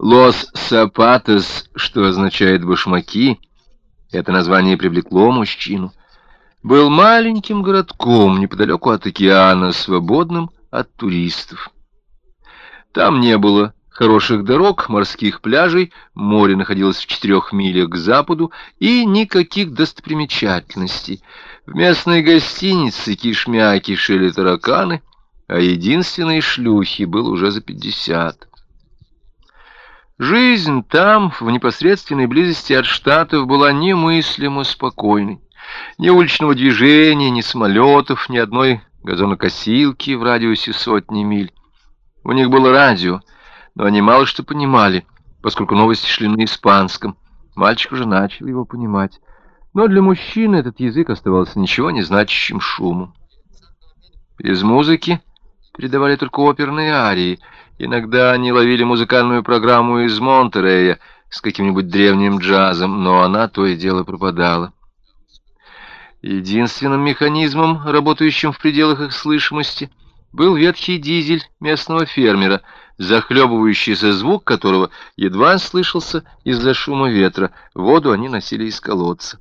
Лос Сапатос, что означает «башмаки», это название привлекло мужчину, был маленьким городком неподалеку от океана, свободным от туристов. Там не было хороших дорог, морских пляжей, море находилось в четырех милях к западу и никаких достопримечательностей. В местной гостинице кишмя кишели тараканы, а единственной шлюхи был уже за пятьдесят. Жизнь там, в непосредственной близости от Штатов, была немыслимо спокойной. Ни уличного движения, ни самолетов, ни одной газонокосилки в радиусе сотни миль. У них было радио, но они мало что понимали, поскольку новости шли на испанском. Мальчик уже начал его понимать. Но для мужчины этот язык оставался ничего не значащим шумом. Без музыки передавали только оперные арии — Иногда они ловили музыкальную программу из Монтерея с каким-нибудь древним джазом, но она то и дело пропадала. Единственным механизмом, работающим в пределах их слышимости, был ветхий дизель местного фермера, захлебывающийся звук которого едва слышался из-за шума ветра. Воду они носили из колодца.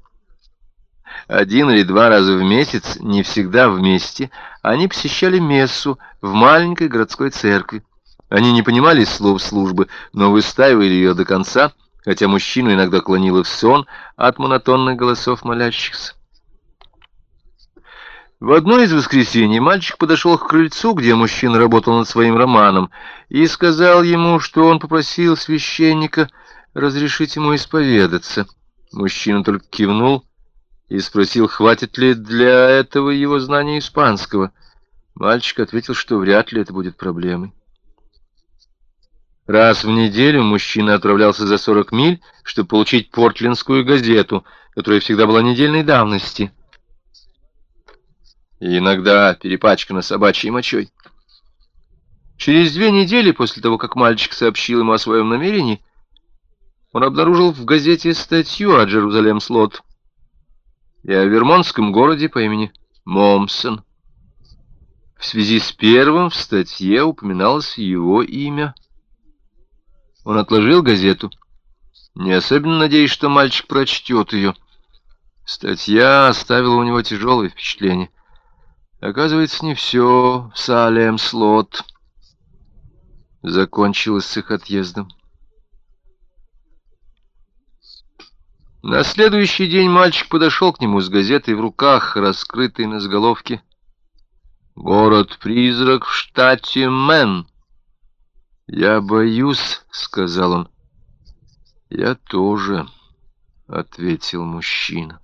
Один или два раза в месяц, не всегда вместе, они посещали мессу в маленькой городской церкви. Они не понимали слов службы, но выстаивали ее до конца, хотя мужчину иногда клонило в сон от монотонных голосов молящихся. В одно из воскресений мальчик подошел к крыльцу, где мужчина работал над своим романом, и сказал ему, что он попросил священника разрешить ему исповедаться. Мужчина только кивнул и спросил, хватит ли для этого его знания испанского. Мальчик ответил, что вряд ли это будет проблемой. Раз в неделю мужчина отправлялся за 40 миль, чтобы получить портлендскую газету, которая всегда была недельной давности. И иногда перепачкана собачьей мочой. Через две недели после того, как мальчик сообщил ему о своем намерении, он обнаружил в газете статью о Джерузалем-Слот и о вермонтском городе по имени Момсон. В связи с первым в статье упоминалось его имя — он отложил газету, не особенно надеясь, что мальчик прочтет ее. Статья оставила у него тяжелое впечатление. Оказывается, не все Салем Слот закончилось с их отъездом. На следующий день мальчик подошел к нему с газетой в руках, раскрытой на сголовке. «Город-призрак в штате Мэн». «Я боюсь», — сказал он. «Я тоже», — ответил мужчина.